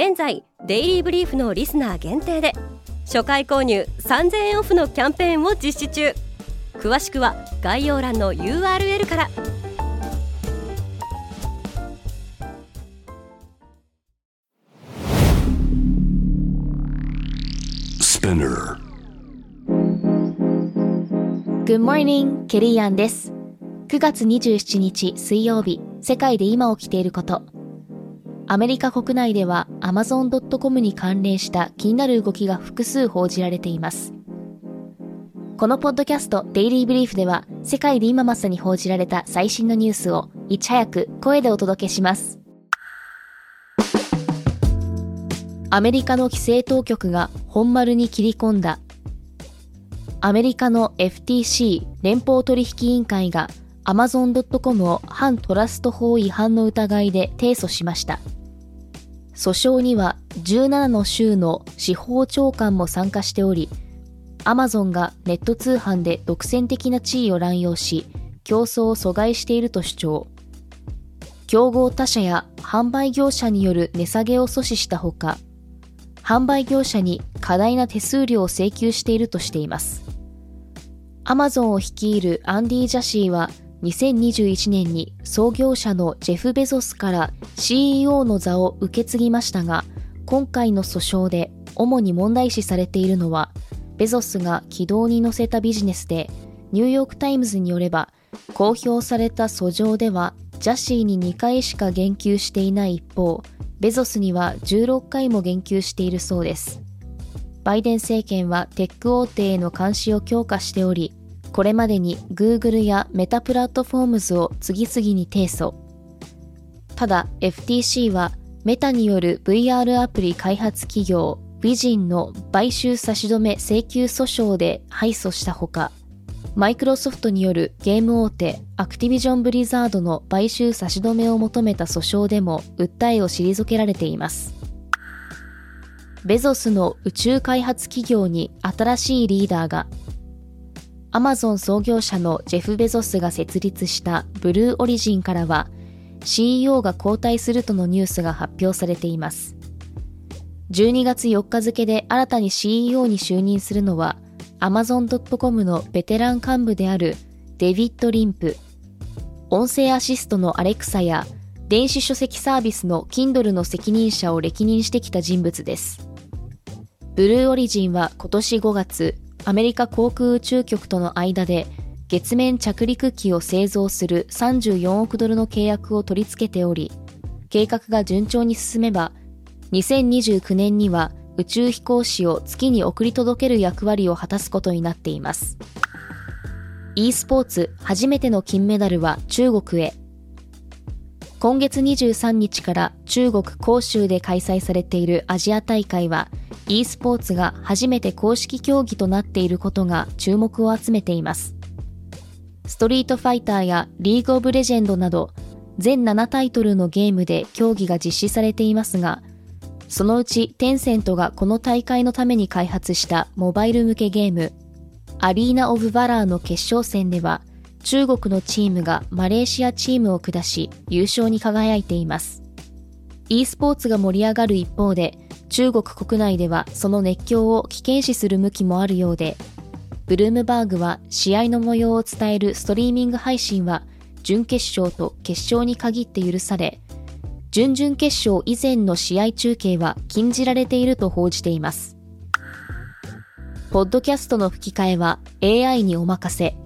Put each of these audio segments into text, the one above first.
現在デイリーブリーフのリスナー限定で初回購入3000円オフのキャンペーンを実施中。詳しくは概要欄の URL からス p i n Good morning, ケリーアンです。9月27日水曜日世界で今起きていることアメリカ国内では Amazon.com に関連した気になる動きが複数報じられています。このポッドキャストデイリーブリーフでは世界で今まさに報じられた最新のニュースをいち早く声でお届けします。アメリカの規制当局が本丸に切り込んだ。アメリカの FTC 連邦取引委員会が Amazon.com を反トラスト法違反の疑いで提訴しました。訴訟には17の州の司法長官も参加しており、アマゾンがネット通販で独占的な地位を乱用し、競争を阻害していると主張。競合他社や販売業者による値下げを阻止したほか、販売業者に過大な手数料を請求しているとしています。アマゾンを率いるアンディ・ジャシーは2021年に創業者のジェフ・ベゾスから CEO の座を受け継ぎましたが、今回の訴訟で主に問題視されているのは、ベゾスが軌道に乗せたビジネスで、ニューヨークタイムズによれば、公表された訴状では、ジャシーに2回しか言及していない一方、ベゾスには16回も言及しているそうです。バイデン政権はテック大手への監視を強化しており、これまでに Google やメタプラットフォームズを次々に提訴。ただ FTC はメタによる VR アプリ開発企業ビジンの買収差し止め請求訴訟で敗訴したほか、マイクロソフトによるゲーム大手アクティビジョンブリザードの買収差し止めを求めた訴訟でも訴えを退けられています。ベゾスの宇宙開発企業に新しいリーダーがアマゾン創業者のジェフ・ベゾスが設立したブルーオリジンからは CEO が交代するとのニュースが発表されています。12月4日付で新たに CEO に就任するのは Amazon.com のベテラン幹部であるデビッド・リンプ、音声アシストのアレクサや電子書籍サービスの Kindle の責任者を歴任してきた人物です。ブルーオリジンは今年5月、アメリカ航空宇宙局との間で月面着陸機を製造する34億ドルの契約を取り付けており、計画が順調に進めば、2029年には宇宙飛行士を月に送り届ける役割を果たすことになっています。e スポーツ初めての金メダルは中国へ。今月23日から中国広州で開催されているアジア大会は e スポーツが初めて公式競技となっていることが注目を集めています。ストリートファイターやリーグオブレジェンドなど全7タイトルのゲームで競技が実施されていますが、そのうちテンセントがこの大会のために開発したモバイル向けゲーム、アリーナ・オブ・バラーの決勝戦では中国のチームがマレーシアチームを下し優勝に輝いています。e スポーツが盛り上がる一方で、中国国内ではその熱狂を危険視する向きもあるようで、ブルームバーグは試合の模様を伝えるストリーミング配信は準決勝と決勝に限って許され、準々決勝以前の試合中継は禁じられていると報じています。ポッドキャストの吹き替えは AI にお任せ。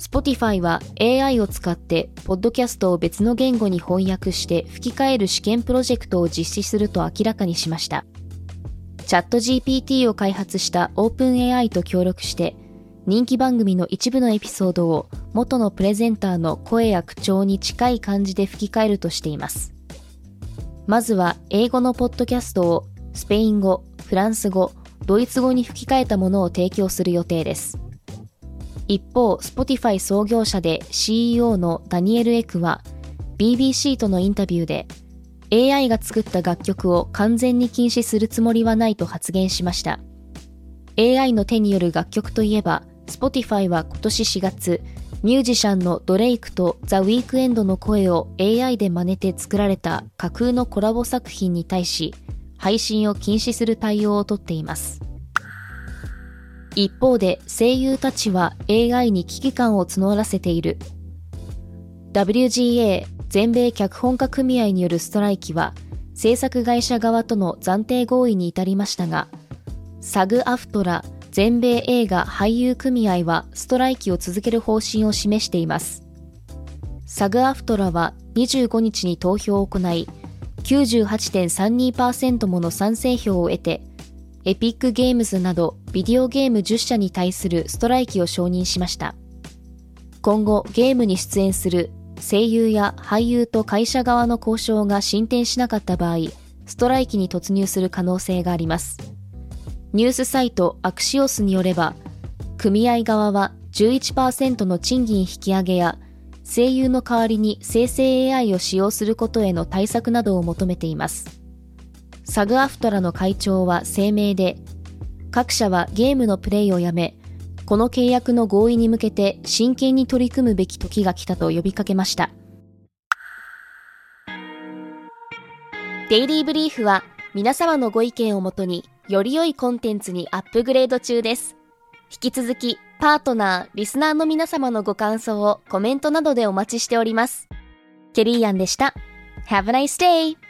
Spotify は AI を使ってポッドキャストを別の言語に翻訳して吹き替える試験プロジェクトを実施すると明らかにしました。チャット GPT を開発した OpenAI と協力して人気番組の一部のエピソードを元のプレゼンターの声や口調に近い感じで吹き替えるとしています。まずは英語のポッドキャストをスペイン語、フランス語、ドイツ語に吹き替えたものを提供する予定です。一方、Spotify 創業者で CEO のダニエル・エクは BBC とのインタビューで AI が作った楽曲を完全に禁止するつもりはないと発言しました。AI の手による楽曲といえば、Spotify は今年4月、ミュージシャンのドレイクとザ・ウィークエンドの声を AI で真似て作られた架空のコラボ作品に対し、配信を禁止する対応をとっています。一方で声優たちは AI に危機感を募らせている。WGA 全米脚本家組合によるストライキは制作会社側との暫定合意に至りましたが、サグアフトラ全米映画俳優組合はストライキを続ける方針を示しています。サグアフトラは25日に投票を行い、98.32%もの賛成票を得て、エピックゲームズなどビデオゲーム10社に対するストライキを承認しました。今後ゲームに出演する声優や俳優と会社側の交渉が進展しなかった場合、ストライキに突入する可能性があります。ニュースサイトアクシオスによれば、組合側は11%の賃金引き上げや、声優の代わりに生成 AI を使用することへの対策などを求めています。サグアフトラの会長は声明で、各社はゲームのプレイをやめ、この契約の合意に向けて真剣に取り組むべき時が来たと呼びかけました。デイリーブリーフは皆様のご意見をもとにより良いコンテンツにアップグレード中です。引き続き、パートナー、リスナーの皆様のご感想をコメントなどでお待ちしております。ケリーアンでした。Have a nice day!